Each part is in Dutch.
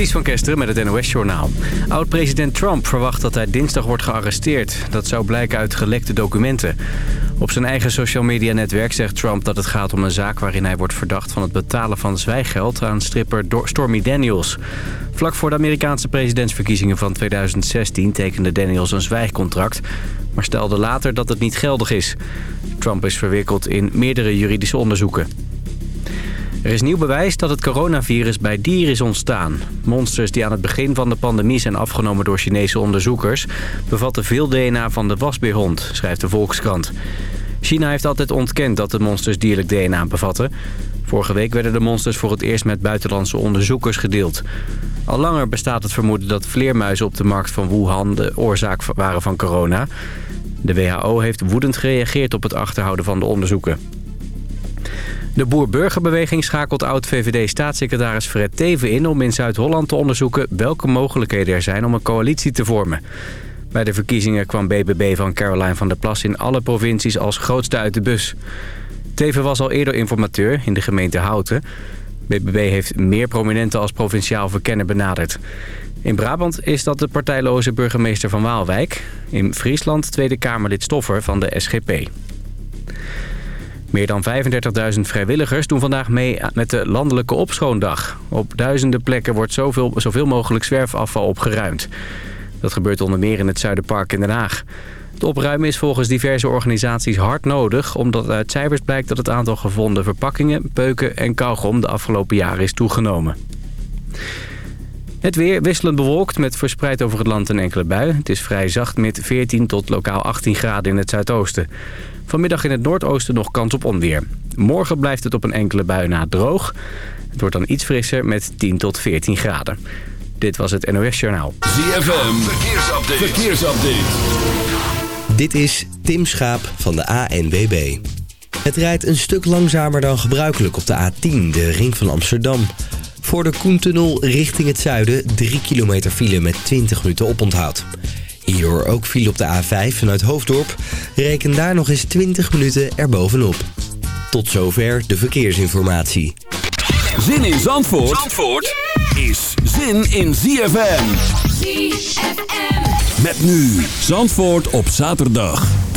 Ties van Kesteren met het NOS-journaal. Oud-president Trump verwacht dat hij dinsdag wordt gearresteerd. Dat zou blijken uit gelekte documenten. Op zijn eigen social media netwerk zegt Trump dat het gaat om een zaak... waarin hij wordt verdacht van het betalen van zwijggeld aan stripper Stormy Daniels. Vlak voor de Amerikaanse presidentsverkiezingen van 2016 tekende Daniels een zwijgcontract... maar stelde later dat het niet geldig is. Trump is verwikkeld in meerdere juridische onderzoeken. Er is nieuw bewijs dat het coronavirus bij dieren is ontstaan. Monsters die aan het begin van de pandemie zijn afgenomen door Chinese onderzoekers... bevatten veel DNA van de wasbeerhond, schrijft de Volkskrant. China heeft altijd ontkend dat de monsters dierlijk DNA bevatten. Vorige week werden de monsters voor het eerst met buitenlandse onderzoekers gedeeld. Al langer bestaat het vermoeden dat vleermuizen op de markt van Wuhan de oorzaak waren van corona. De WHO heeft woedend gereageerd op het achterhouden van de onderzoeken. De Boer-Burgerbeweging schakelt oud-VVD-staatssecretaris Fred Teven in... om in Zuid-Holland te onderzoeken welke mogelijkheden er zijn om een coalitie te vormen. Bij de verkiezingen kwam BBB van Caroline van der Plas in alle provincies als grootste uit de bus. Teven was al eerder informateur in de gemeente Houten. BBB heeft meer prominenten als provinciaal verkenner benaderd. In Brabant is dat de partijloze burgemeester van Waalwijk. In Friesland Tweede Kamerlid Stoffer van de SGP. Meer dan 35.000 vrijwilligers doen vandaag mee met de landelijke opschoondag. Op duizenden plekken wordt zoveel, zoveel mogelijk zwerfafval opgeruimd. Dat gebeurt onder meer in het Zuiderpark in Den Haag. Het opruimen is volgens diverse organisaties hard nodig... omdat uit cijfers blijkt dat het aantal gevonden verpakkingen, peuken en kauwgom... de afgelopen jaren is toegenomen. Het weer wisselend bewolkt met verspreid over het land een enkele bui. Het is vrij zacht met 14 tot lokaal 18 graden in het zuidoosten. Vanmiddag in het noordoosten nog kans op onweer. Morgen blijft het op een enkele bui na droog. Het wordt dan iets frisser met 10 tot 14 graden. Dit was het NOS Journaal. ZFM, verkeersupdate. verkeersupdate. Dit is Tim Schaap van de ANWB. Het rijdt een stuk langzamer dan gebruikelijk op de A10, de ring van Amsterdam. Voor de Koentunnel richting het zuiden 3 kilometer file met 20 minuten oponthoud. Hierdoor ook file op de A5 vanuit Hoofddorp. Reken daar nog eens 20 minuten erbovenop. Tot zover de verkeersinformatie. Zin in Zandvoort, Zandvoort is zin in ZFM. ZFM. Met nu Zandvoort op zaterdag.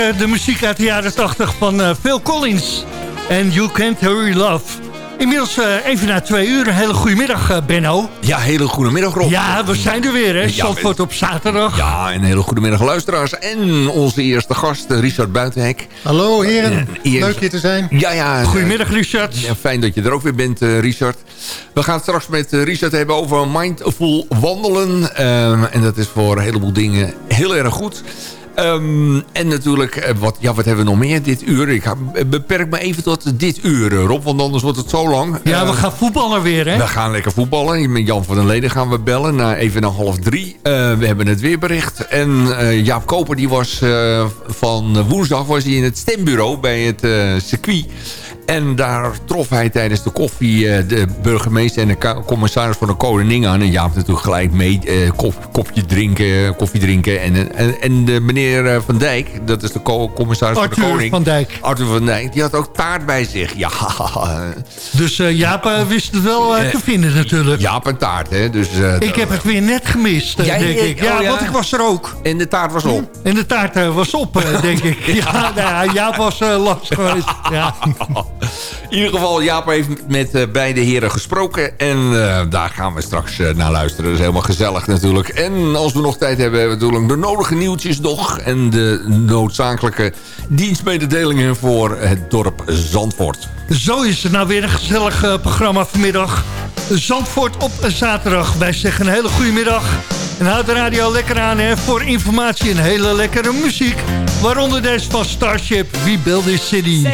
Lekker de muziek uit de jaren 80 van uh, Phil Collins. En You Can't Hurry Love. Inmiddels uh, even na twee uur. Een hele goede middag, uh, Benno. Ja, hele goede middag, Rob. Ja, we zijn er weer, hè? Ja, Zandvoort op zaterdag. Ja, een hele goede middag, luisteraars. En onze eerste gast, Richard Buitenhek. Hallo, heren. Leuk hier te zijn. Ja, ja. Goedemiddag, Richard. Ja, fijn dat je er ook weer bent, Richard. We gaan het straks met Richard hebben over mindful wandelen. Ehm, en dat is voor een heleboel dingen heel erg goed. Um, en natuurlijk, eh, wat, ja, wat hebben we nog meer dit uur? Ik ga, beperk me even tot dit uur, eh, Rob, want anders wordt het zo lang. Ja, we gaan voetballen weer, hè? We gaan lekker voetballen. Met Jan van den Leden gaan we bellen, naar, even naar half drie. We hebben het weerbericht. En Jaap Koper, die was van woensdag was hij in het stembureau bij het circuit. En daar trof hij tijdens de koffie uh, de burgemeester en de commissaris van de koning aan. En Jaap natuurlijk gelijk mee kop, kopje drinken, koffie drinken. En, en, en de meneer eh, Van Dijk, dat is de commissaris Arthur van de koning. Van Dijk. Arthur van Dijk, die had ook taart bij zich. Ja. Dus Jaap wist het wel te vinden natuurlijk. Jaap en taart, hè. Dus, ik heb het weer net gemist, denk ik. Ja, oh, ja, want ik was er ook. En de taart was op. En de taart was op, denk ik. Ja, nou, Jaap was langs geweest. Ja. In ieder geval, Jaap heeft met uh, beide heren gesproken. En uh, daar gaan we straks uh, naar luisteren. Dat is helemaal gezellig natuurlijk. En als we nog tijd hebben, hebben we natuurlijk de nodige nieuwtjes nog. En de noodzakelijke dienstmededelingen voor het dorp Zandvoort. Zo is het nou weer een gezellig programma vanmiddag. Zandvoort op zaterdag. Wij zeggen een hele goede middag. En houd de radio lekker aan hè, voor informatie en hele lekkere muziek. Waaronder deze van Starship, We Build This City.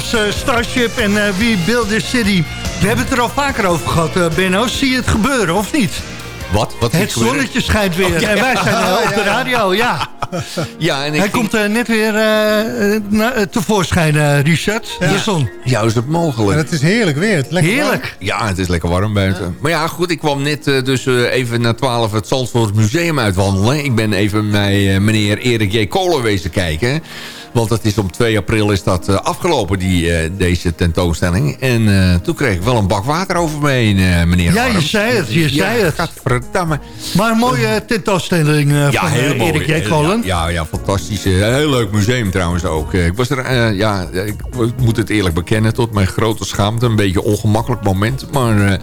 Was Starship en We Build This City. We hebben het er al vaker over gehad, Benno. Zie je het gebeuren of niet? Wat? Wat het zonnetje schijnt weer. Oh, en wij zijn uh, op de radio, ja. ja en ik Hij komt uh, net weer uh, tevoorschijn, Richard. Ja. De zon. Ja, is het mogelijk. het is heerlijk weer. Het lekker heerlijk. Warm. Ja, het is lekker warm buiten. Maar ja, goed, ik kwam net dus even na 12 het Zandvoort Museum uitwandelen. Ik ben even bij meneer Erik J. Kolen wezen kijken. Want het is om 2 april is dat uh, afgelopen, die, uh, deze tentoonstelling. En uh, toen kreeg ik wel een bak water over me heen, meneer Ja, je zei het, je zei het. Gadverdamme. Maar een mooie tentoonstelling van Erik Jekkolen. Ja, ja, fantastisch. heel leuk museum trouwens ook. ik was er, ja, ik moet het eerlijk bekennen, tot mijn grote schaamte. Een beetje ongemakkelijk moment. Maar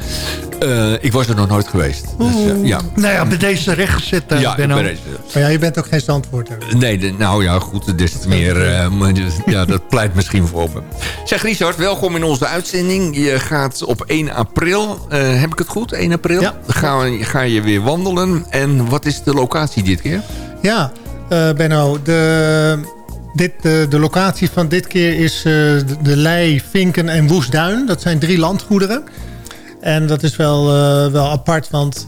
ik was er nog nooit geweest. Dus, ja. Nou ja, bij deze rechtgezet, ja, Benno. Deze. Maar ja, je bent ook geen standwoord. Nee, de, nou ja, goed, des te meer uh, ja, dat pleit misschien voor me. Zeg Richard, welkom in onze uitzending. Je gaat op 1 april, uh, heb ik het goed? 1 april? Ja. Ga, ga je weer wandelen. En wat is de locatie dit keer? Ja, uh, Benno, de, dit, de, de, locatie van dit keer is de, de Lei, Vinken en Woestduin. Dat zijn drie landgoederen. En dat is wel, wel apart, want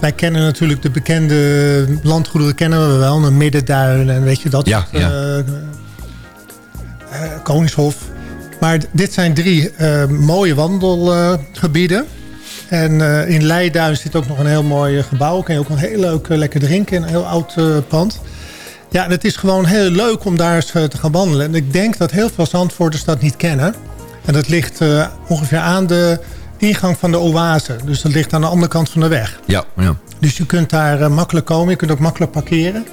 wij kennen natuurlijk de bekende landgoederen kennen we wel. Een middenduin en weet je dat ja, soort, ja. Eh, Koningshof. Maar dit zijn drie eh, mooie wandelgebieden. En uh, in Leiduin zit ook nog een heel mooi gebouw. Kan je ook een heel leuk lekker drinken in een heel oud pand. Ja, en het is gewoon heel leuk om daar eens te gaan wandelen. En ik denk dat heel veel Zandvoorters dat niet kennen. En dat ligt ongeveer aan de ingang van de oase. Dus dat ligt aan de andere kant van de weg. Ja, ja. Dus je kunt daar makkelijk komen. Je kunt ook makkelijk parkeren.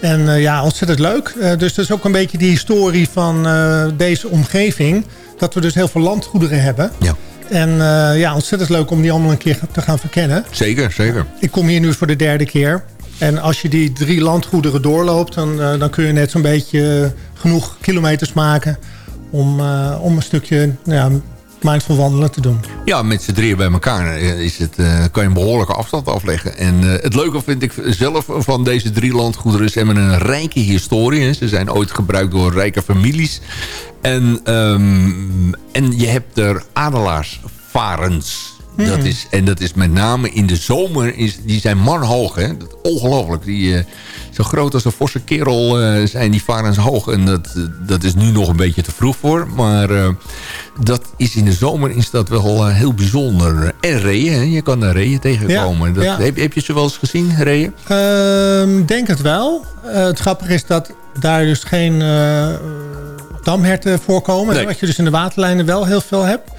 En uh, ja, ontzettend leuk. Uh, dus dat is ook een beetje die historie van deze omgeving. Dat we dus heel veel landgoederen hebben. Ja. En ja, ontzettend leuk om die allemaal een keer te gaan verkennen. Zeker, zeker. Ik kom hier nu voor de derde keer. En als je die drie landgoederen doorloopt... dan, dan kun je net zo'n beetje genoeg kilometers maken... om, om een stukje ja, mindful wandelen te doen. Ja, met z'n drieën bij elkaar eh, is het, uh, kan je een behoorlijke afstand afleggen. En uh, het leuke vind ik zelf van deze drie landgoederen... ze hebben een rijke historie. Ze zijn ooit gebruikt door rijke families. En, um, en je hebt er adelaarsvarens... Dat hmm. is, en dat is met name in de zomer, is, die zijn manhoog. Hè? Dat, ongelooflijk. Die, uh, zo groot als een forse kerel uh, zijn die varens hoog. En dat, dat is nu nog een beetje te vroeg voor. Maar dat is in de zomer is dat wel heel bijzonder. En reeën, je kan daar reeën tegenkomen. Ja, dat, ja. Heb, heb, je ze wel eens gezien, reeën? Ehm, denk het wel. het grappige is dat daar dus geen damherten voorkomen. Nee. Wat je dus in de waterlijnen wel heel veel hebt.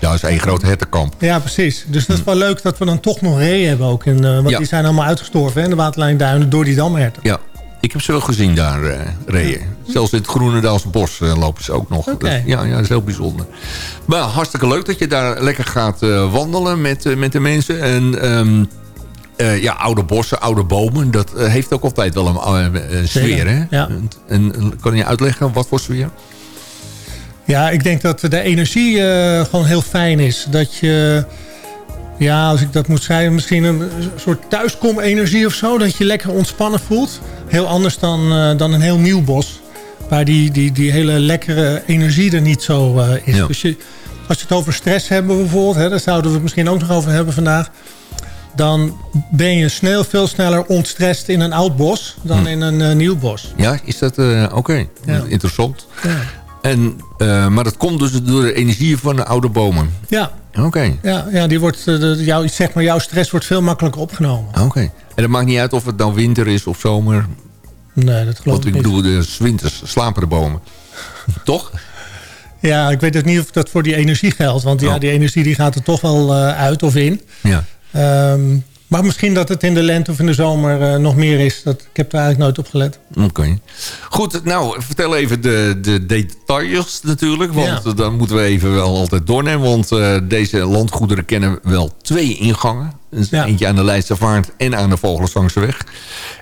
Ja, dat is één groot hertenkamp. Ja, precies. Dus dat is wel leuk dat we dan toch nog reeën hebben ook. In, uh, want die zijn allemaal uitgestorven in de waterlijnduinen door die damherten. Ja, ik heb ze wel gezien daar, uh, reeën. Zelfs in het Groenendaalse bos uh, lopen ze ook nog. Okay. ja, ja, dat is heel bijzonder. Maar hartstikke leuk dat je daar lekker gaat wandelen met, met de mensen. En... Um, uh, ja, oude bossen, oude bomen, dat uh, heeft ook altijd wel een uh, sfeer. Hè? Ja. En, en, kan je uitleggen wat voor sfeer? Ja, ik denk dat de energie uh, gewoon heel fijn is. Dat je, ja, als ik dat moet schrijven, misschien een soort thuiskom-energie of zo. Dat je lekker ontspannen voelt. Heel anders dan, uh, dan een heel nieuw bos. Waar die, die, die hele lekkere energie er niet zo uh, is. Ja. Dus je, als je het over stress hebben bijvoorbeeld, hè, daar zouden we het misschien ook nog over hebben vandaag. Dan ben je snel, veel sneller ontstrest in een oud bos dan hm. in een nieuw bos. Ja, is dat oké? Okay. Ja. Interessant. Ja. En, uh, maar dat komt dus door de energie van de oude bomen? Ja. Oké. Ja, ja die wordt, eh, de, jou, zeg maar, jouw stress wordt veel makkelijker opgenomen. Oké. En het maakt niet uit of het dan winter is of zomer? Nee, dat geloof Want ik, ik bedoel, de winters slapen de bomen. toch? Ja, ik weet ook niet of dat voor die energie geldt. Want ja, oh. die energie die gaat er toch wel uh, uit of in. Ja. Um, maar misschien dat het in de lente of in de zomer uh, nog meer is. Dat, ik heb er eigenlijk nooit op gelet. Oké. Goed, nou, vertel even de, de details natuurlijk. Want ja. dan moeten we even wel altijd doornemen. Want uh, deze landgoederen kennen wel twee ingangen. Dus ja. Eentje aan de Leidstervaart en aan de Vogelsangseweg.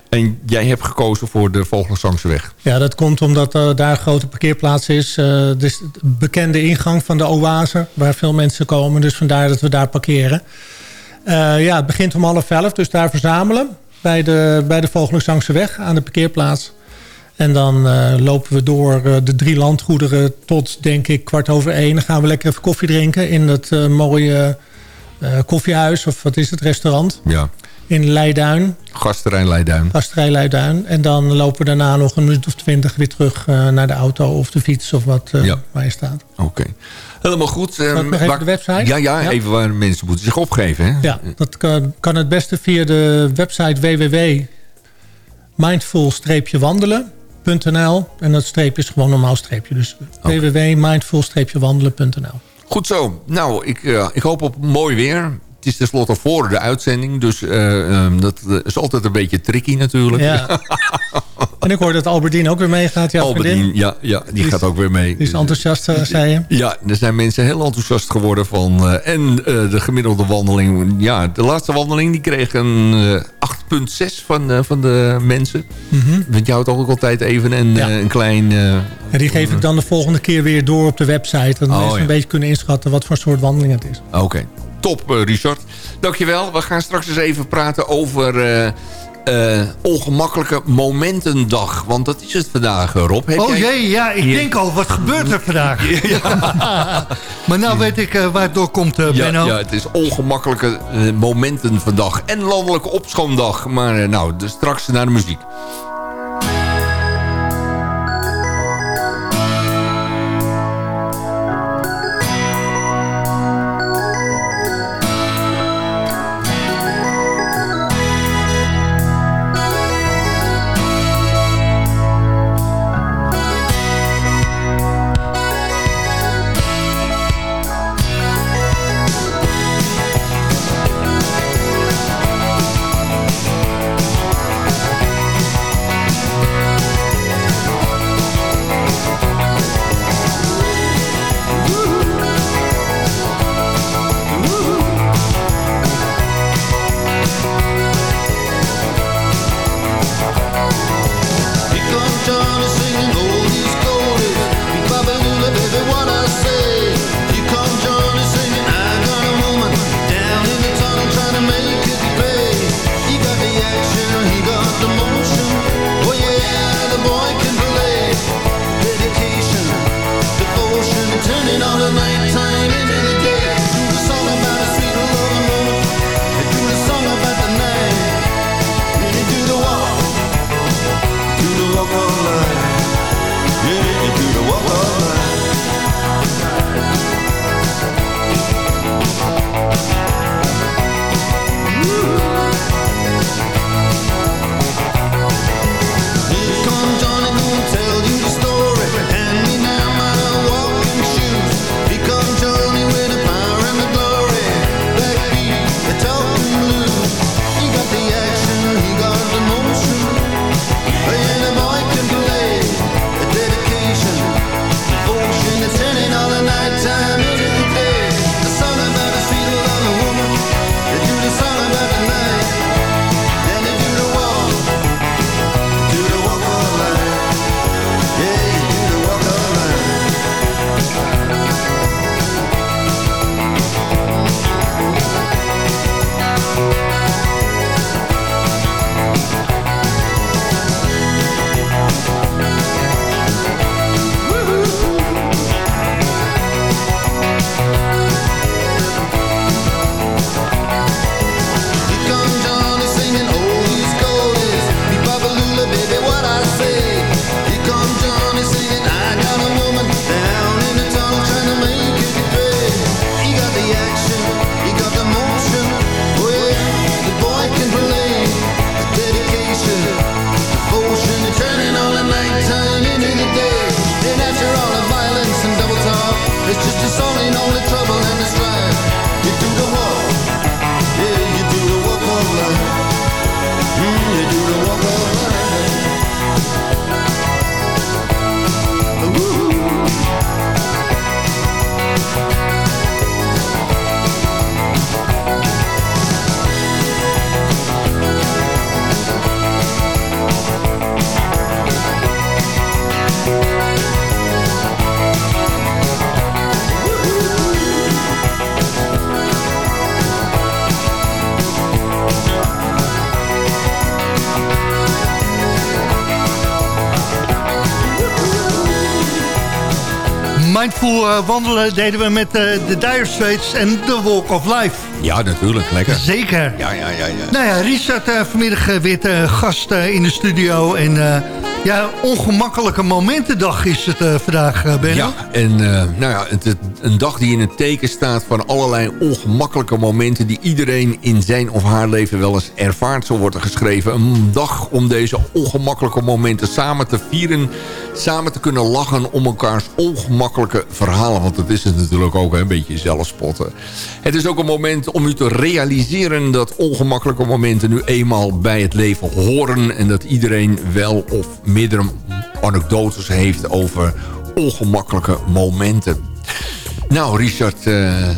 En jij hebt gekozen voor de Vogelsangseweg. Ja, dat komt omdat uh, daar een grote parkeerplaats is. dus de bekende ingang van de oase, waar veel mensen komen. Dus vandaar dat we daar parkeren. Uh, ja, het begint om half elf, dus daar verzamelen. Bij de, bij de Vogelenzangse weg aan de parkeerplaats. En dan lopen we door de drie landgoederen tot, denk ik, kwart over één. Dan gaan we lekker even koffie drinken in dat mooie koffiehuis. Of wat is het, restaurant? Ja. In Leiduin. Gasterij Leiduin. Gasterij Leiduin. En dan lopen we daarna nog een minuut of twintig weer terug naar de auto of de fiets of wat waar je staat. Oké. Helemaal goed. Um, nog even de website? Ja, ja, even waar mensen moeten zich opgeven. Hè? Ja, dat kan, kan het beste via de website www.mindful-wandelen.nl. En dat streepje is gewoon normaal streepje. Dus okay. www.mindful-wandelen.nl. Goed zo. Nou, ik, uh, ik hoop op mooi weer het is tenslotte voor de uitzending. Dus uh, um, dat is altijd een beetje tricky natuurlijk. Ja. en ik hoor dat Albertine ook weer meegaat. Ja, Albertine, ja, ja, die, die gaat ook weer mee. Die is enthousiast, uh, zei je? Ja, er zijn mensen heel enthousiast geworden van. Uh, en de gemiddelde wandeling. Ja, de laatste wandeling die kreeg een 8,6 van, van de mensen. Mm -hmm. Want je houdt ook altijd even een, ja. een klein... ja, die geef ik dan de volgende keer weer door op de website. Dat oh, mensen ja. een beetje kunnen inschatten wat voor soort wandeling het is. Oké. Okay top, Richard. Dankjewel. We gaan straks eens even praten over... Uh, uh, ongemakkelijke momentendag. Want dat is het vandaag, Rob. Heb oh jee, ja, ik denk al, wat gebeurt er vandaag? Ja. maar nou weet ik uh, waar het door komt, uh, ja, ja, het is ongemakkelijke momenten vandaag. En landelijke opschoondag. Maar nou, dus straks naar de muziek. Mindful uh, wandelen deden we met uh, de Dire Straits en The Walk of Life. Ja, natuurlijk. Lekker. Zeker. Ja, ja, ja. ja. Nou ja, Richard uh, vanmiddag weer gast in de studio. En ja, ongemakkelijke momentendag is het vandaag, Ben. Ja, en nou ja, het, het, een dag die in het teken staat van allerlei ongemakkelijke momenten... die iedereen in zijn of haar leven wel eens ervaart, zo wordt er geschreven. Een dag om deze ongemakkelijke momenten samen te vieren... samen te kunnen lachen om elkaars ongemakkelijke verhalen. Want dat is het natuurlijk ook een beetje zelfspotten. Het is ook een moment om u te realiseren dat ongemakkelijke momenten nu eenmaal bij het leven horen. En dat iedereen wel of meerdere anekdotes heeft over ongemakkelijke momenten. Nou, Richard, uh,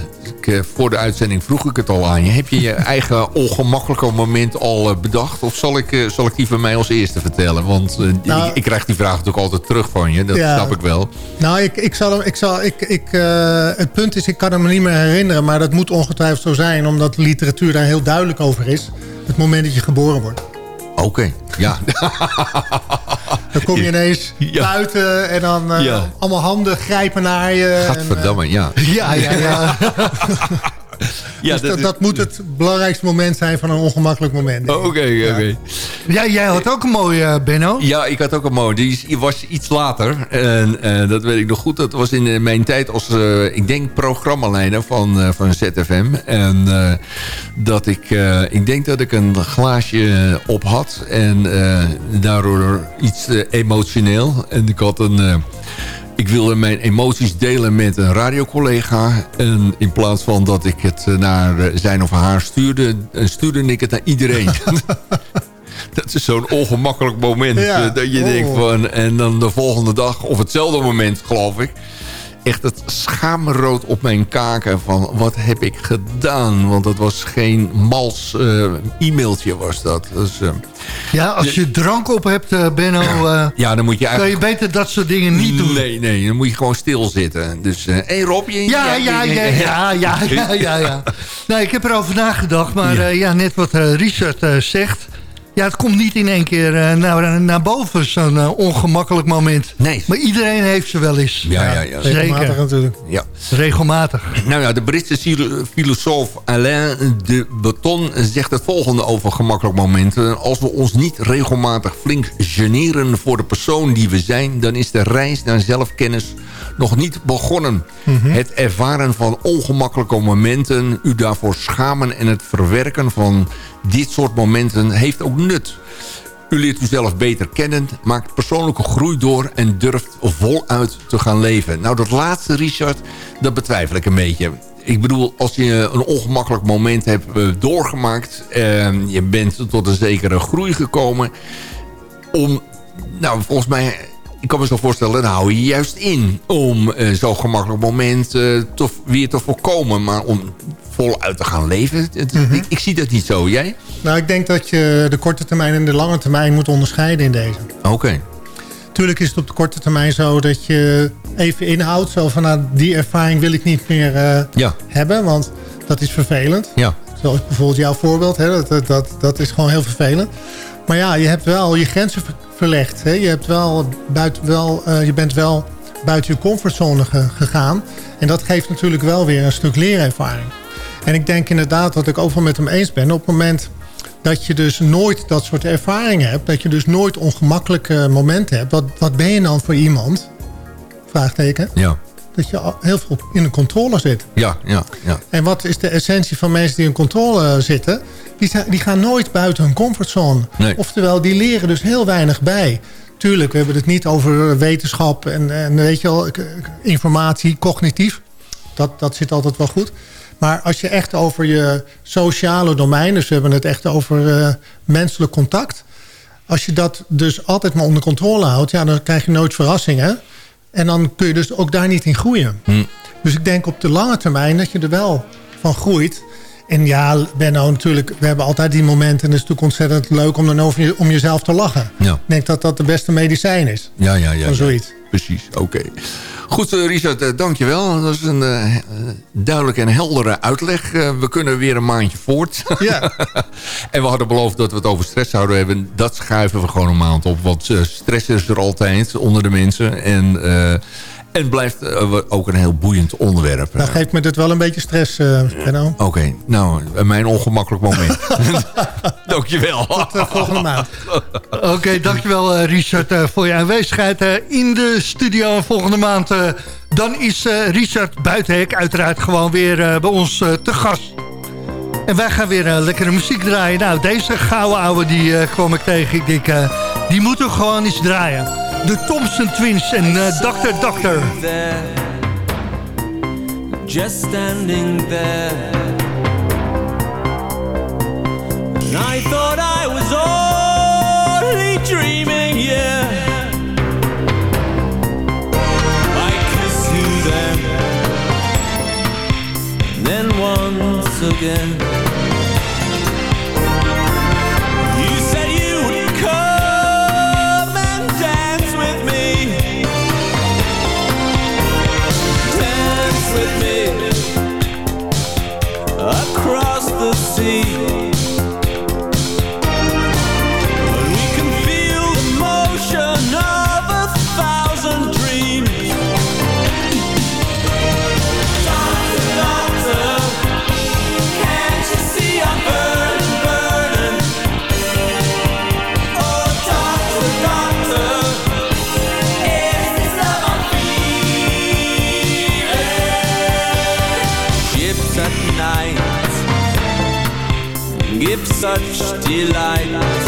ik, eh, voor de uitzending vroeg ik het al aan je. Heb je je eigen ongemakkelijke moment al eh, bedacht? Of zal ik, zal ik die van mij als eerste vertellen? Want nou, ik, ik, krijg die vraag natuurlijk altijd terug van je. Dat snap ik wel. Nou, ik, ik zal, ik zal, ik, ik, het punt is, ik kan hem niet meer herinneren. Maar dat moet ongetwijfeld zo zijn. Omdat de literatuur daar heel duidelijk over is. Het moment dat je geboren wordt. Oké, ja. dan kom je ineens buiten en dan uh, allemaal handen grijpen naar je. Gadverdamme, en, uh, ja. Ja, ja, ja. ja, dus dat, dat, moet het belangrijkste moment zijn van een ongemakkelijk moment. Oké, oké. Ja, jij had ook een mooie, uh, Benno. Ja, ik had ook een mooie. Die was iets later. En uh, dat weet ik nog goed. Dat was in uh, mijn tijd als, ik denk, programmaleider van, van ZFM. En dat ik, ik denk dat ik een glaasje op had. En daardoor iets emotioneel. En ik had een ik wilde mijn emoties delen met een radiocollega. En in plaats van dat ik het naar eh, zijn of haar stuurde... Eh, stuurde ik het naar iedereen. dat is zo'n ongemakkelijk moment. Eh, dat je denkt oh. van... En dan de volgende dag, of hetzelfde moment geloof ik echt het schaamrood op mijn kaken van wat heb ik gedaan. Want dat was geen mals uh, e-mailtje was dat. Dus, uh, ja, als je drank op hebt, uh, Benno, ja, dan moet je eigenlijk... kan je beter dat soort dingen niet doen. Nee, nee, dan moet je gewoon stilzitten. Dus, hé hey Rob, je... Ja, ja, ja, ja, ja, ja, ja, ja. nou, ik heb erover nagedacht, maar ja net wat Richard zegt... Ja, het komt niet in één keer uh, naar, naar boven, zo'n uh, ongemakkelijk moment. Nee. Maar iedereen heeft ze wel eens. Ja, ja, ja. Zeker. Regelmatig natuurlijk. Ja. Regelmatig. Nou ja, de Britse filosoof Alain de Botton zegt het volgende over gemakkelijk momenten. Als we ons niet regelmatig flink generen voor de persoon die we zijn... dan is de reis naar zelfkennis nog niet begonnen. Mhm. Het ervaren van ongemakkelijke momenten, u daarvoor schamen... en het verwerken van dit soort momenten heeft ook nut. U leert uzelf beter kennen, maakt persoonlijke groei door... en durft voluit te gaan leven. Nou, dat laatste, Richard, dat betwijfel ik een beetje. Ik bedoel, als je een ongemakkelijk moment hebt eh, doorgemaakt... en je bent tot een zekere groei gekomen... om, nou, volgens mij ik kan me zo voorstellen, dan hou je juist in om uh, zo'n gemakkelijk moment uh, weer te voorkomen. Maar om voluit te gaan leven, mhm. ik, ik, zie dat niet zo. Jij? Nou, ik denk dat je de korte termijn en de lange termijn moet onderscheiden in deze. Oké. Tuurlijk is het op de korte termijn zo dat je even inhoudt. Zo van, nou, die ervaring wil ik niet meer uh, ja. hebben, want dat is vervelend. Ja. Zoals bijvoorbeeld jouw voorbeeld, hè, dat, dat, dat is gewoon heel vervelend. Maar ja, je hebt wel je grenzen Hè? Je, hebt wel buiten, wel, uh, je bent wel buiten je comfortzone gegaan. En dat geeft natuurlijk wel weer een stuk leerervaring. En ik denk inderdaad dat ik overal met hem eens ben. Op het moment dat je dus nooit dat soort ervaringen hebt... dat je dus nooit ongemakkelijke momenten hebt... wat, wat ben je dan voor iemand? Vraagteken. Ja dat je heel veel in de controle zit. Ja, ja, ja. En wat is de essentie van mensen die in controle zitten? Die, die gaan nooit buiten hun comfortzone. Nee. Oftewel, die leren dus heel weinig bij. Tuurlijk, we hebben het niet over wetenschap en, en weet je wel, informatie, cognitief. Dat, dat zit altijd wel goed. Maar als je echt over je sociale domein... dus we hebben het echt over uh, menselijk contact... als je dat dus altijd maar onder controle houdt... ja, dan krijg je nooit verrassingen. En dan kun je dus ook daar niet in groeien. Hm. Dus ik denk op de lange termijn dat je er wel van groeit. En ja, Benno, natuurlijk, we hebben altijd die momenten... en het is natuurlijk ontzettend leuk om dan over je, om jezelf te lachen. Ja. Ik denk dat dat de beste medicijn is. Ja, ja, ja. Van zoiets. Ja. Precies, oké. Goed, uh, Richard, uh, dankjewel. Dat is een uh, duidelijke en heldere uitleg. we kunnen weer een maandje voort. Ja. en we hadden beloofd dat we het over stress zouden hebben. Dat schuiven we gewoon een maand op. Want stress is er altijd onder de mensen. En En blijft eh, ook een heel boeiend onderwerp. Nou geeft me dit wel een beetje stress, uh, Oké, nou, mijn ongemakkelijk moment. dankjewel. Tot uh, volgende maand. Oké, dankjewel Richard voor je aanwezigheid in de studio. Volgende maand dan is Richard Buitenhek uiteraard gewoon weer bij ons te gast. En wij gaan weer lekkere muziek draaien. Nou, deze gouden ouwe die kwam ik tegen. Ik denk, die moeten we gewoon eens draaien. De Thompson Twins en uh, Dr. Doctor. Just standing there. And I thought I was only dreaming, yeah. I kissed you then. Then once again. see. Such delight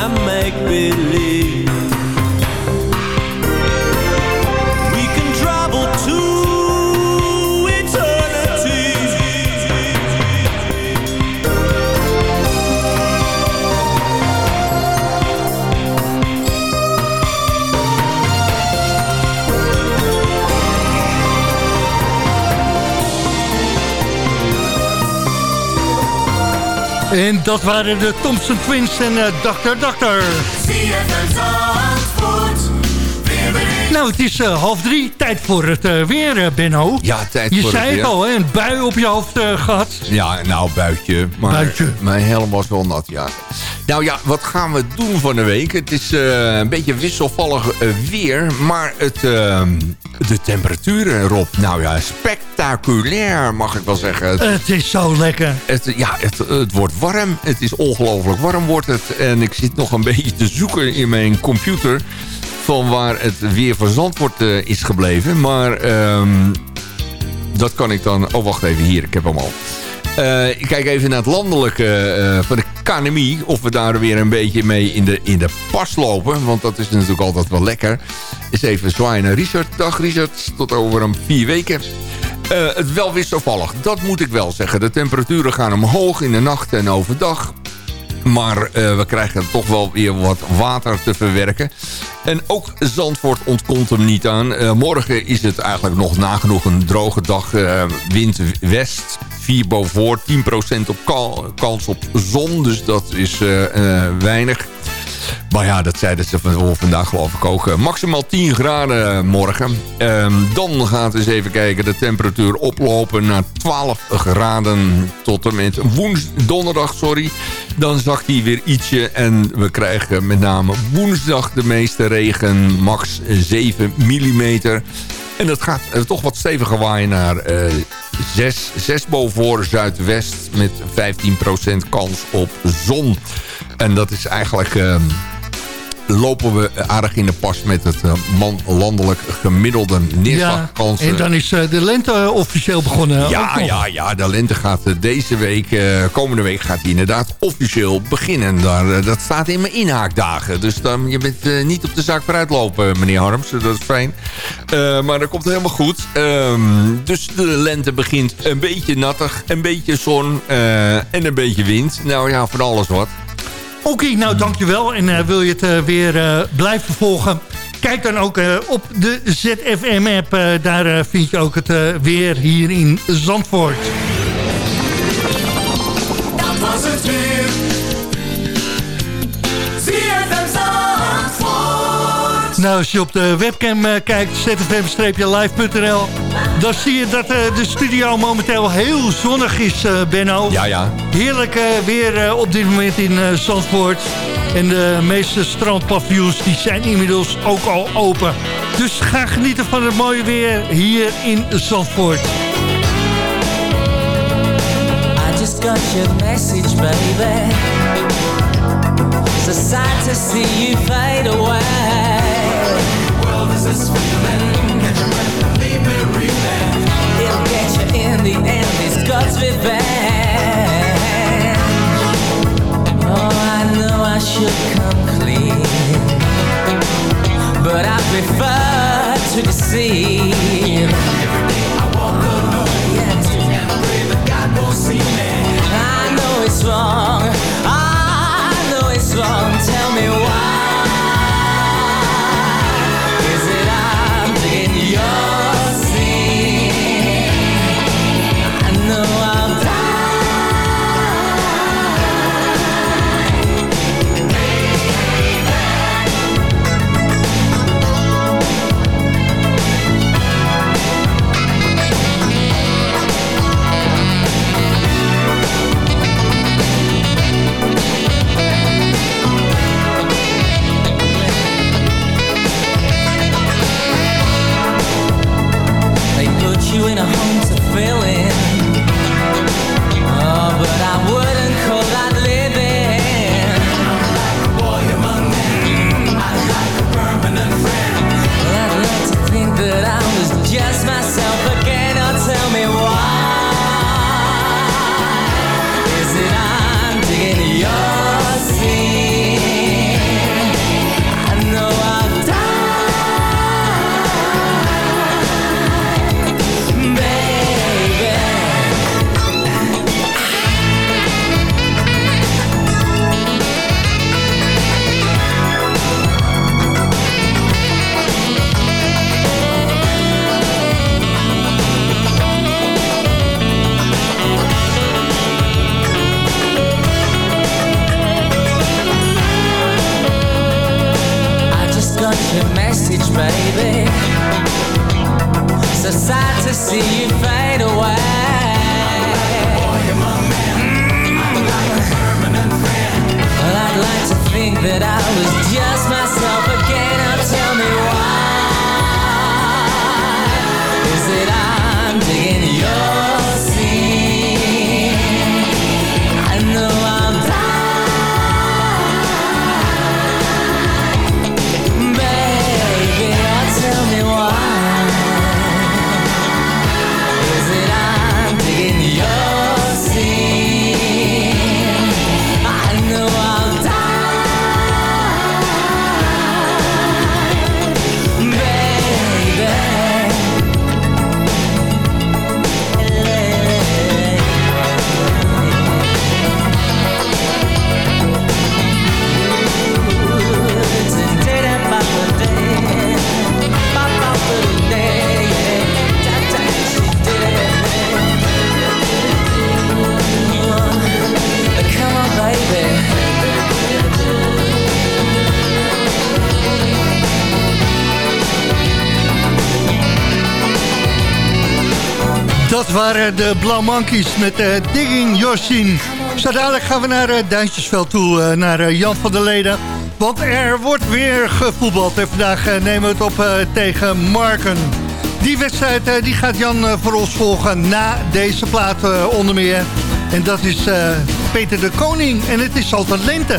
I make believe. En dat waren de Thompson Twins en uh, Dr. Doctor. Nou, het is uh, half drie. Tijd voor het uh, weer, Benno. Ja, tijd je voor het weer. Je zei het al, hè, een bui op je hoofd gehad. Ja, nou, buitje. Maar buitje. mijn helm was wel nat, ja. Nou ja, wat gaan we doen van de week? Het is een beetje wisselvallig weer, maar het, de temperaturen, Rob, nou ja, spectaculair, mag ik wel zeggen. Het is zo lekker. Het, ja, het, het wordt warm. Het is ongelooflijk warm wordt het. En ik zit nog een beetje te zoeken in mijn computer van waar het weer van Zandvoort uh, is gebleven. Maar um, dat kan ik dan... Oh, wacht even. Hier, ik heb hem al. Uh, ik kijk even naar het landelijke uh, van de KNMI. Of we daar weer een beetje mee in de, in de pas lopen. Want dat is natuurlijk altijd wel lekker. Is even zwaaien naar Richard. Dag Richard. Tot over een vier weken. Uh, het wel wisselvallig. Dat moet ik wel zeggen. De temperaturen gaan omhoog in de nacht en overdag. Maar uh, we krijgen toch wel weer wat water te verwerken. En ook Zandvoort ontkomt hem niet aan. Uh, morgen is het eigenlijk nog nagenoeg een droge dag. Uh, wind west, 4 boven 10% op kans op zon. Dus dat is weinig. Maar ja, dat zeiden ze van, vandaag geloof ik ook. maximaal 10 graden morgen. Um, dan gaat eens even kijken. De temperatuur oplopen naar 12 graden tot en met woensdag, donderdag. Sorry. Dan zakt hij weer ietsje. En we krijgen met name woensdag de meeste regen. Max 7 mm. En dat gaat uh, toch wat steviger waaien naar uh, 6, 6 boven zuidwest. Met 15% kans op zon. En dat is eigenlijk... Uh, lopen we aardig in de pas met het man, landelijk gemiddelde neerslagkansen. Ja, en dan is uh, de lente officieel begonnen. Ja, ja, ja, de lente gaat deze week, komende week gaat die inderdaad officieel beginnen. Daar, dat staat in mijn inhaakdagen. Dus dan, je bent niet op de zaak vooruit lopen, meneer Harms. Dat is fijn. maar dat komt helemaal goed. Um, dus de lente begint een beetje nattig, een beetje zon en een beetje wind. Nou ja, van alles wat. Oké, nou dankjewel. En uh, wil je het uh, weer uh, blijven volgen? Kijk dan ook op de ZFM-app. daar vind je ook het weer hier in Zandvoort. Dat was het weer. Nou, als je op de webcam kijkt, zfm-live.nl... dan zie je dat de studio momenteel heel zonnig is, Benno. Ja, ja. Heerlijk weer op dit moment in Zandvoort. En de meeste strandpaviljoens die zijn inmiddels ook al open. Dus ga genieten van het mooie weer hier in Zandvoort. I just got your message, baby. It's a sight to see you fade away. God's revenge. Oh, I know I should come clean, but I prefer to deceive. such a message, baby. So sad to see you fade away. Well, I'd like to think that I was just waren de Blauw Monkeys met uh, Digging Yosin. Zo dadelijk gaan we naar uh, Duintjesveld toe, uh, naar Jan van der Leden. Want er wordt weer gevoetbald. En vandaag nemen we het op tegen Marken. Die wedstrijd die gaat Jan voor ons volgen na deze plaat onder meer. En dat is Peter de Koning. En het is altijd lente.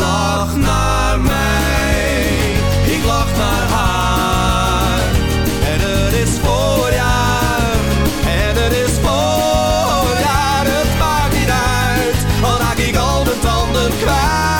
Lacht naar mij, ik lach naar haar. En er is voorjaar, en er is voorjaar. Het maakt niet uit, al raak ik al mijn tanden kwijt.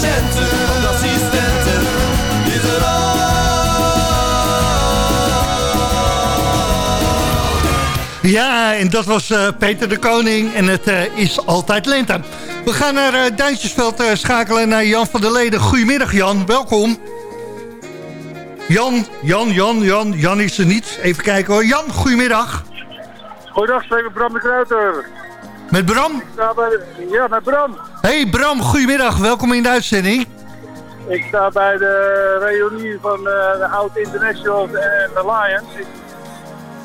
De patiënten van de assistenten is er Ja, en dat was uh, Peter de Koning en het uh, is altijd lente. We gaan naar uh, Duintjesveld schakelen naar Jan van der Leden. Goedemiddag Jan, welkom. Jan, Jan, Jan, Jan, Jan is er niet. Even kijken hoor. Jan, goedemiddag. Goedendag, spreek met Bram de Kruiter. Met Bram? Ja, bij de, ja, met Bram. Hey Bram, goedemiddag. Welkom in de uitzending. Ik sta bij de reunie van uh, de Oud Internationals en de Lions.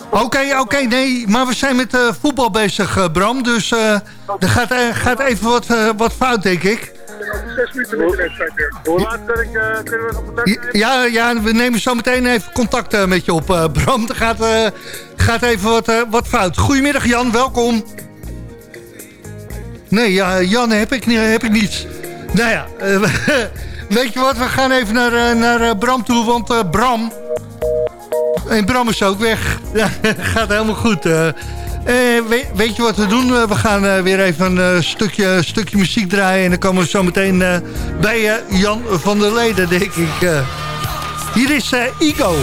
Oké, oké, okay, nee, maar we zijn met uh, voetbal bezig, uh, Bram. Dus uh, er gaat, gaat even wat, wat fout, denk ik. Zes minuten met de. Hoe laat ik, kunnen we contact nemen? Ja, ja, we nemen zo meteen even contact met je op, Bram. Er gaat, gaat even wat, wat fout. Goedemiddag, Jan, welkom. Nee, ja, Jan heb ik, heb ik niet. Nou ja, weet je wat, we gaan even naar, naar Bram toe, want Bram... En Bram is ook weg. Ja, gaat helemaal goed. Weet, weet, je wat we doen? we gaan weer even een stukje, stukje muziek draaien. En dan komen we zo meteen bij Jan van der Leden, denk ik. hier is Igo.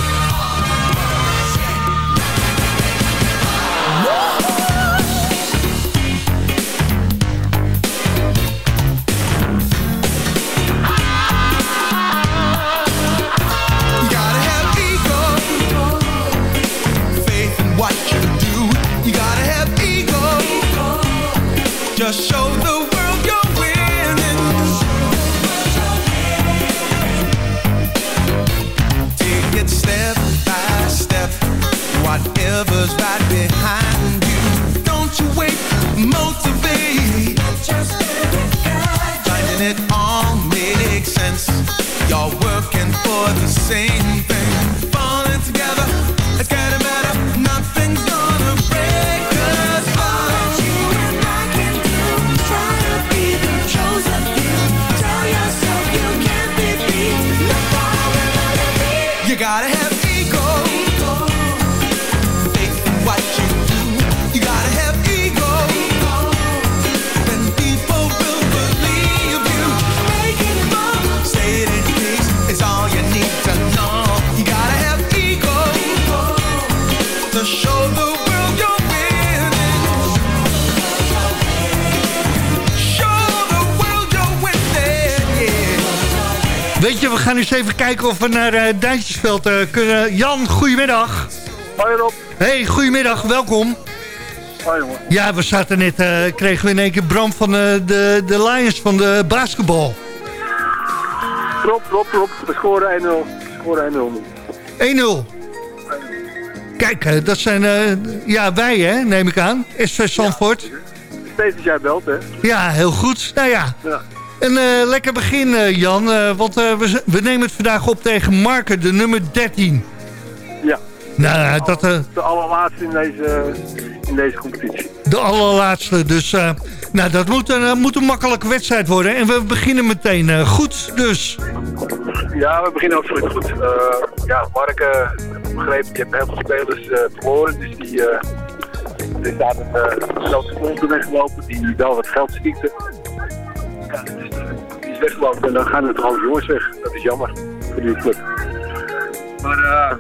Kijken of we naar uh, Duintjesveld uh, kunnen. Jan, goedemiddag. Hoi Rob. Hey, goedemiddag, welkom. Hoi jongen. Ja, we zaten net, uh, kregen we in één keer Bram van de, de Lions van de basketbal. Rob, Rob, Rob, we scoren 1-0. We scoren 1-0. Kijk, dat zijn ja, wij, hè, neem ik aan. SV Zandvoort. Ja, steeds als jij belt, hè. Ja, heel goed. Nou ja. ja. Een uh, lekker begin, uh, Jan. Uh, want we, we, nemen het vandaag op tegen Marken, de nummer 13. Ja. Nou, dat, de allerlaatste in deze, in deze competitie. De allerlaatste. Dus nou, dat moet een, moet een makkelijke wedstrijd worden. En we beginnen meteen goed, dus. Ja, we beginnen absoluut goed. ja, Marken, heb begrepen, je hebt heel veel spelers verloren. Dus die... er staat een grote sponsor weggelopen die wel wat geld stiekte. Ja, dus die is weggelopen en dan gaan er trouwens jongens weg. Dat is jammer voor die club. Maar uh,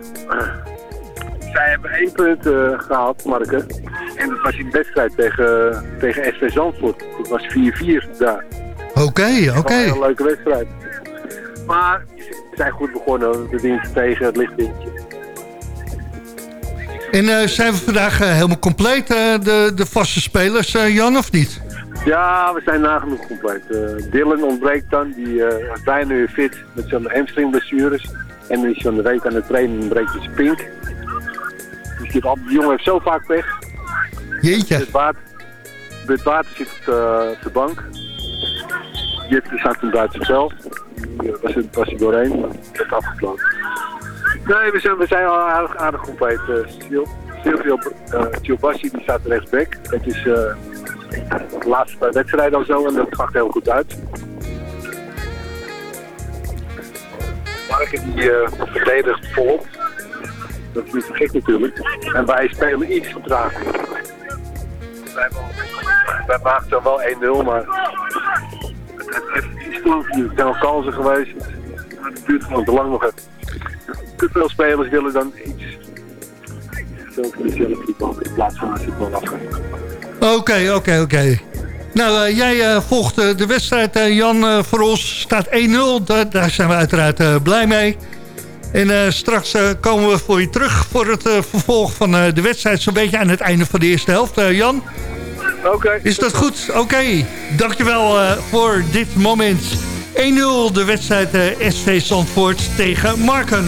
zij hebben één punt uh, gehaald, Marken. En dat was in de wedstrijd tegen, tegen SV Zandvoort. Dat was 4-4 daar. Oké, okay, oké. Okay. Een leuke wedstrijd. Maar we zijn goed begonnen. De dienst tegen het lichtwindje. En uh, zijn we vandaag helemaal compleet, de, de vaste spelers, Jan, of niet? Ja, we zijn nagenoeg compleet. Uh, Dylan ontbreekt dan, die uh, is bijna weer fit met zijn hamstringblessures. En die is van de week aan het trainen en breekt zijn pink. Dus die, die jongen heeft zo vaak pech. Jeetje. Het water, het water zit op de, op de bank. Jip zat hem buiten zelf. Was, was er doorheen, maar werd afgeploten. Nee, we zijn, we zijn al aardig, aardig compleet. Uh, Silvio uh, Giobassi die staat rechtsback. Dat is... Uh, de laatste twee wedstrijden of zo en dat pakt heel goed uit. Marken die uh, verdedigt volop. Dat is niet zo gek natuurlijk. En wij spelen iets vertraagd. Wij, maakten wel 1-0, maar het, heeft iets geloof Er zijn al kansen geweest. Maar het duurt gewoon te lang nog even. Te veel spelers willen dan iets veel zelf voetbal in plaats van het voetbal afgaan. Oké, oké, oké. Nou, uh, jij uh, volgt uh, de wedstrijd, Jan, voor ons. Staat 1-0, da daar zijn we uiteraard blij mee. En straks komen we voor je terug voor het vervolg van de wedstrijd... zo'n beetje aan het einde van de eerste helft, Jan. Oké. Is dat goed? Oké. Dankjewel voor dit moment. 1-0 de wedstrijd SV Zandvoort tegen Marken.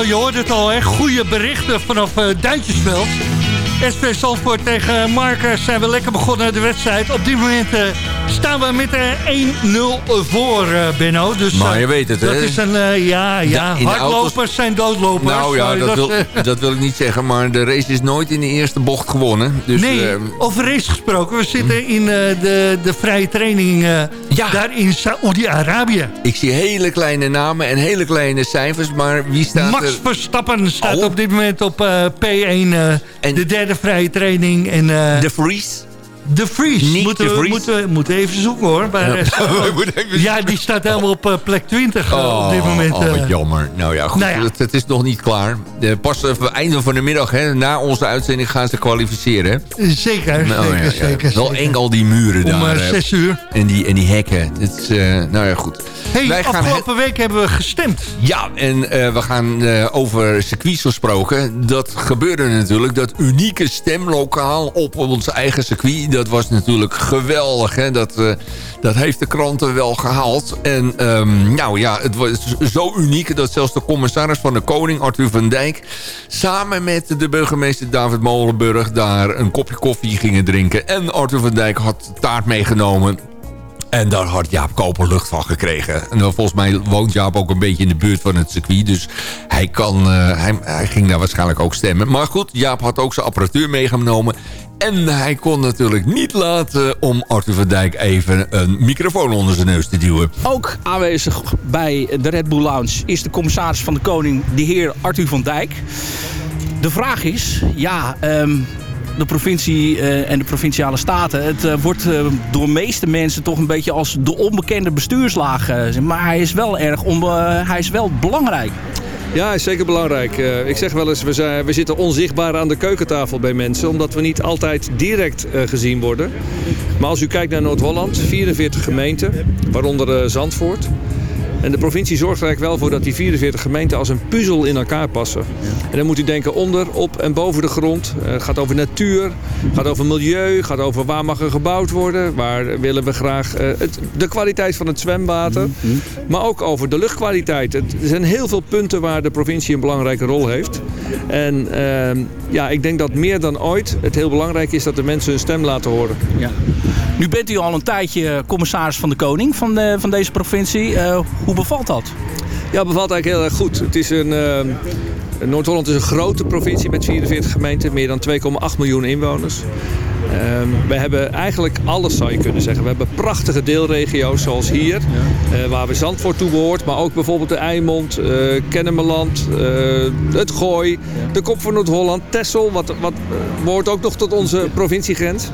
Nou, je hoort het al, hè? Goede berichten vanaf eh, Duintjesveld. SV Zandvoort tegen Markers zijn we lekker begonnen de wedstrijd. Op dit moment eh, staan we met eh 1-0 voor, eh, Benno. Dus, Maar eh, je weet het, dat hè? is een, eh, ja, ja, in de hardlopers auto's- zijn doodlopers. Nou ja, dat wil, eh, dat wil ik niet zeggen, maar de race is nooit in de eerste bocht gewonnen. Dus, nee, eh, over race gesproken. We zitten in eh, de, de vrije training eh, daar in Saoedi-Arabië. ik zie hele kleine namen en hele kleine cijfers, maar wie staat Max er? Verstappen staat Oh. op dit moment op eh, P1, eh, de derde vrije training. En, eh, De Vries? De Vries. Nick moeten, de we- Vries. Moeten, we- moeten even zoeken hoor. Bij, Ja. eh, ja, die staat helemaal op eh, plek 20 eh, op dit moment. Oh, wat jammer. Nou ja, goed, Nou ja. Het, het is nog niet klaar. Eh, pas het einde van de middag, hè, na onze uitzending, gaan ze kwalificeren. Zeker, Nou zeker, ja, zeker. Wel eng al die muren Om daar. hè. zes uur. En die, en die hekken. Het is, nou ja, goed. Hey, Wij gaan afgelopen week hebben we gestemd. Ja, en we gaan over circuits gesproken. Dat gebeurde natuurlijk. Dat unieke stemlokaal op ons eigen circuit. Dat was natuurlijk geweldig. Hè? Dat, eh, dat heeft de kranten wel gehaald. En ehm, nou ja, het was zo uniek dat zelfs de commissaris van de Koning, Arthur van Dijk... samen met de burgemeester David Molenburg daar een kopje koffie gingen drinken. En Arthur van Dijk had taart meegenomen. En daar had Jaap Koper lucht van gekregen. En dan volgens mij woont Jaap ook een beetje in de buurt van het circuit. Dus hij, kan, eh, hij, hij ging daar waarschijnlijk ook stemmen. Maar goed, Jaap had ook zijn apparatuur meegenomen. En hij kon natuurlijk niet laten om Arthur van Dijk even een microfoon onder zijn neus te duwen. Ook aanwezig bij de Red Bull Lounge is de commissaris van de Koning, de heer Arthur van Dijk. De vraag is, ja, ehm, de provincie eh, en de provinciale staten. Het eh, wordt eh, door de meeste mensen toch een beetje als de onbekende bestuurslaag. maar hij is wel erg hij is wel belangrijk. Ja, is zeker belangrijk. Eh, ik zeg wel eens, we, zijn, we zitten onzichtbaar aan de keukentafel bij mensen... omdat we niet altijd direct eh, gezien worden. Maar als u kijkt naar Noord-Holland, 44 gemeenten, waaronder eh, Zandvoort... En de provincie zorgt er eigenlijk wel voor dat die 44 gemeenten als een puzzel in elkaar passen. En dan moet u denken onder, op en boven de grond. Eh, Het gaat over natuur, het gaat over milieu, gaat over waar mag er gebouwd worden. Waar willen we graag eh, het, de kwaliteit van het zwemwater. Maar ook over de luchtkwaliteit. Het, er zijn heel veel punten waar de provincie een belangrijke rol heeft. En ehm, ja, ik denk dat meer dan ooit het heel belangrijk is dat de mensen hun stem laten horen. Ja. Nu bent u al een tijdje commissaris van de Koning van, de, van deze provincie. Eh, hoe bevalt dat? Ja, bevalt eigenlijk heel erg goed. Het is een, ehm, Noord-Holland is een grote provincie met 44 gemeenten, meer dan 2,8 miljoen inwoners. Ehm, we hebben eigenlijk alles, zou je kunnen zeggen. We hebben prachtige deelregio's zoals hier, eh, waar we Zandvoort toe behoort. Maar ook bijvoorbeeld de Eimond, eh Kennemerland, eh, het Gooi, de Kop van Noord-Holland, Texel. Wat, wat eh, behoort ook nog tot onze provinciegrens.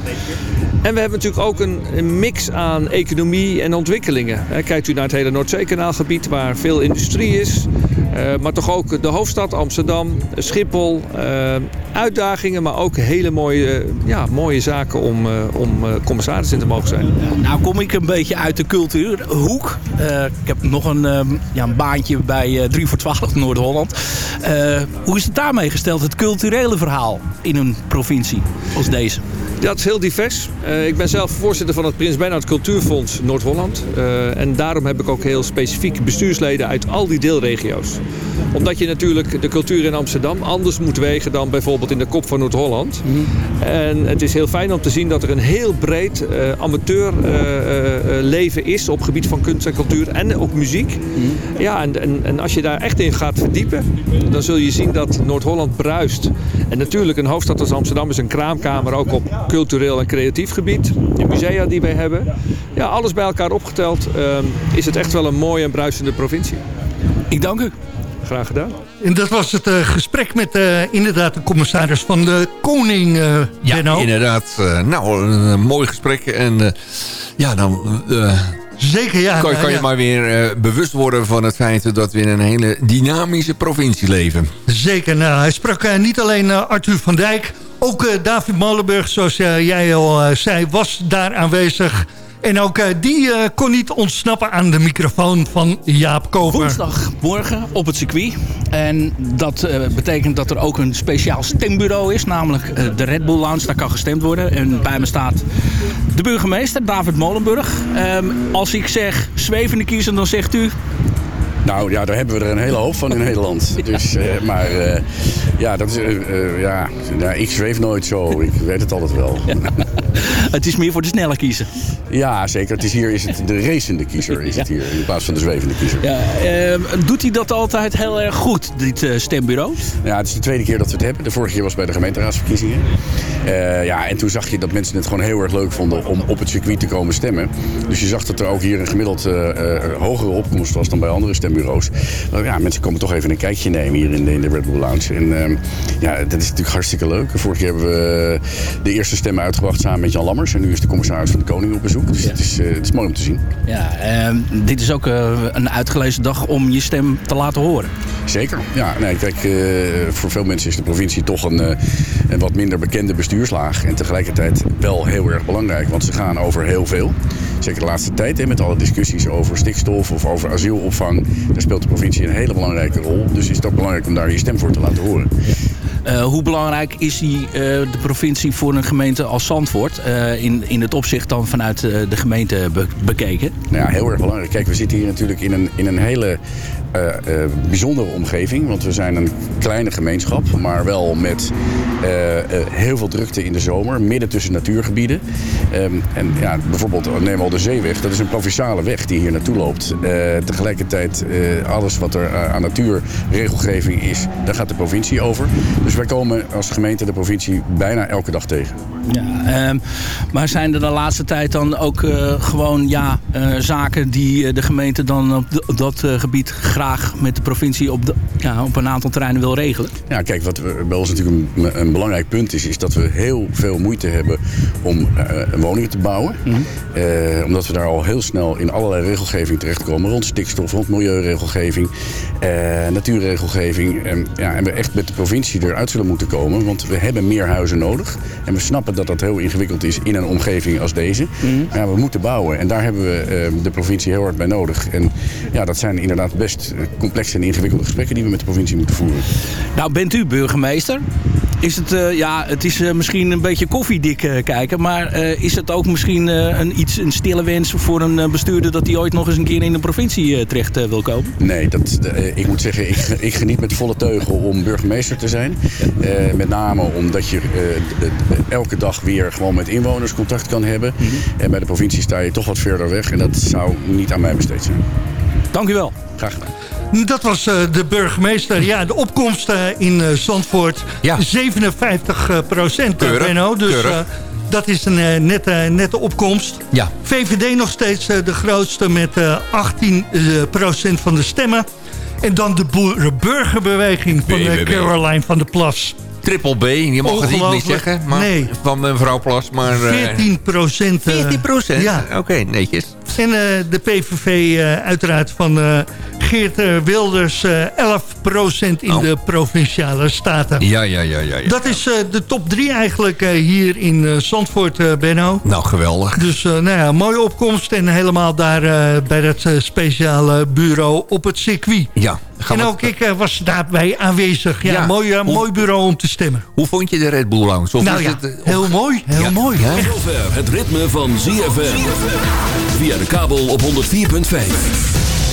En we hebben natuurlijk ook een, mix aan economie en ontwikkelingen. Kijkt u naar het hele Noordzeekanaalgebied waar veel industrie is. eh, maar toch ook de hoofdstad Amsterdam, Schiphol. eh, uitdagingen, maar ook hele mooie, ja, mooie zaken om, eh, om commissaris in te mogen zijn. Nou kom ik een beetje uit de cultuurhoek. Ik heb nog een, ehm, ja, een baantje bij eh 3 voor 12 Noord-Holland. Hoe is het daarmee gesteld, het culturele verhaal in een provincie als deze? Het is heel divers. Eh, ik ben zelf voorzitter van het Prins Bernhard Cultuurfonds Noord-Holland. Eh, en daarom heb ik ook heel specifiek bestuursleden uit al die deelregio's. Omdat je natuurlijk de cultuur in Amsterdam anders moet wegen dan bijvoorbeeld in de kop van Noord-Holland. En het is heel fijn om te zien dat er een heel breed eh, amateurleven is op gebied van kunst en cultuur en ook muziek. Ja, en, en, en als je daar echt in gaat verdiepen, dan zul je zien dat Noord-Holland bruist. En natuurlijk, een hoofdstad als Amsterdam is een kraamkamer ook op cultureel en creatief gebied. De musea die wij hebben. Ja, alles bij elkaar opgeteld ehm, is het echt wel een mooie en bruisende provincie. Ik dank u. Graag gedaan. En dat was het eh, gesprek met eh, inderdaad de commissaris van de Koning, eh Ja, Benno. inderdaad. Eh, nou, een, mooi gesprek. En eh, ja, dan eh, Zeker, ja. kan, kan je ja. maar weer eh, bewust worden van het feit dat we in een hele dynamische provincie leven. Zeker. Nou, hij sprak niet alleen Arthur van Dijk. Ook eh, David Molenburg, zoals eh, jij al eh, zei, was daar aanwezig. En ook die kon niet ontsnappen aan de microfoon van Jaap Koper. Woensdagmorgen op het circuit. En dat betekent dat er ook een speciaal stembureau is. Namelijk de Red Bull Lounge. Daar kan gestemd worden. En bij me staat de burgemeester, David Molenburg. Ehm, als ik zeg zwevende kiezer, dan zegt u... Nou ja, daar hebben we er een hele hoop van in Nederland. Dus, eh, maar eh, ja, dat is, eh, ja, ja, ik zweef nooit zo. Ik weet het altijd wel. Het is meer voor de snelle kiezer. Ja, zeker. Het is hier is het de racende kiezer is het hier, in plaats van de zwevende kiezer. Ja, ehm, doet hij dat altijd heel erg goed, dit eh, stembureau? Ja, het is de tweede keer dat we het hebben. De vorige keer was bij de gemeenteraadsverkiezingen. Eh, ja, en toen zag je dat mensen het gewoon heel erg leuk vonden om op het circuit te komen stemmen. Dus je zag dat er ook hier een gemiddeld eh, hogere opkomst was dan bij andere stembureaus. Maar ja, mensen komen toch even een kijkje nemen hier in de, in de Red Bull Lounge. En ehm, ja, dat is natuurlijk hartstikke leuk. Vorige keer hebben we de eerste stemmen uitgebracht samen met Jan Lammers. En nu is de commissaris van de Koning op bezoek. Dus het, is, eh, het is mooi om te zien. Ja, ehm, dit is ook eh, een uitgelezen dag om je stem te laten horen. Zeker. Ja, nee, kijk, eh, voor veel mensen is de provincie toch een, een wat minder bekende bestuurslaag. En tegelijkertijd wel heel erg belangrijk, want ze gaan over heel veel. Zeker de laatste tijd, hè, met alle discussies over stikstof of over asielopvang. Daar speelt de provincie een hele belangrijke rol. Dus is het ook belangrijk om daar je stem voor te laten horen. Eh, hoe belangrijk is die, eh, de provincie voor een gemeente als Zandvoort? eh, in, in het opzicht dan vanuit de gemeente be- bekeken? Nou ja, heel erg belangrijk. Kijk, we zitten hier natuurlijk in een, in een hele eh, eh, bijzondere omgeving. Want we zijn een kleine gemeenschap, maar wel met eh, heel veel drukte in de zomer. Midden tussen natuurgebieden. Ehm, en ja, bijvoorbeeld, neem al de zeeweg. Dat is een provinciale weg die hier naartoe loopt. Tegelijkertijd, alles wat er aan natuurregelgeving is, daar gaat de provincie over. Dus wij komen als gemeente de provincie bijna elke dag tegen. Ja, ehm, maar zijn er de laatste tijd dan ook gewoon ja, zaken die de gemeente dan op, op dat gebied graag graag met de provincie op, de, ja, op een aantal terreinen wil regelen? Ja, kijk, wat we- bij ons natuurlijk een, een belangrijk punt is... is dat we heel veel moeite hebben om eh, woningen te bouwen. Eh, omdat we daar al heel snel in allerlei regelgeving terechtkomen... rond stikstof, rond milieuregelgeving, natuurregelgeving. En, ja, en we echt met de provincie eruit zullen moeten komen... want we hebben meer huizen nodig. En we snappen dat dat heel ingewikkeld is in een omgeving als deze. Maar ja, we moeten bouwen en daar hebben we de provincie heel hard bij nodig. En ja, dat zijn inderdaad best complexe en ingewikkelde gesprekken... die we met de provincie moeten voeren. Nou, bent u burgemeester? Is het, eh, ja, het is eh, misschien een beetje koffiedik eh, kijken, maar is het ook misschien een, iets, een stille wens voor een bestuurder dat hij ooit nog eens een keer in de provincie terecht wil komen? Nee, dat, ik moet zeggen, ik, ik geniet met volle teugen om burgemeester te zijn. Met name omdat je elke dag weer gewoon met inwoners contact kan hebben. En bij de provincie sta je toch wat verder weg. En dat zou niet aan mij besteed zijn. Dank u wel. Graag gedaan. Dat was eh, de burgemeester. Ja, de opkomst eh, in eh, Zandvoort. 57 procent, Benno. Dus keurig. dat is een nette, nette opkomst. Ja. VVD nog steeds de grootste met eh 18 eh, procent van de stemmen. En dan de boer- burgerbeweging van. Caroline van der Plas. Triple B, je mag het niet, zeggen. Maar Nee. Van mevrouw Plas, maar... eh, 14 procent. 14 procent? Ja. Oké, netjes. En de PVV uiteraard van Geert eh, Wilders eh 11 procent in Oh. de Provinciale Staten. Ja, ja, ja, ja. ja. Dat is eh, de top 3 eigenlijk eh, hier in eh, Zandvoort, eh, Benno. Nou, geweldig. Dus eh, nou ja, mooie opkomst en helemaal daar eh, bij dat eh, speciale bureau op het circuit. Ja. En ook ik eh, was daarbij aanwezig. Ja, Ja. Mooi, eh, Hoe- mooi bureau om te stemmen. Hoe vond je de Red Bull Lounge? Of nou is ja, het, eh, heel mooi, heel Ja. mooi. Ja? Tot zover het ritme van ZFM. Via de kabel op 104.5.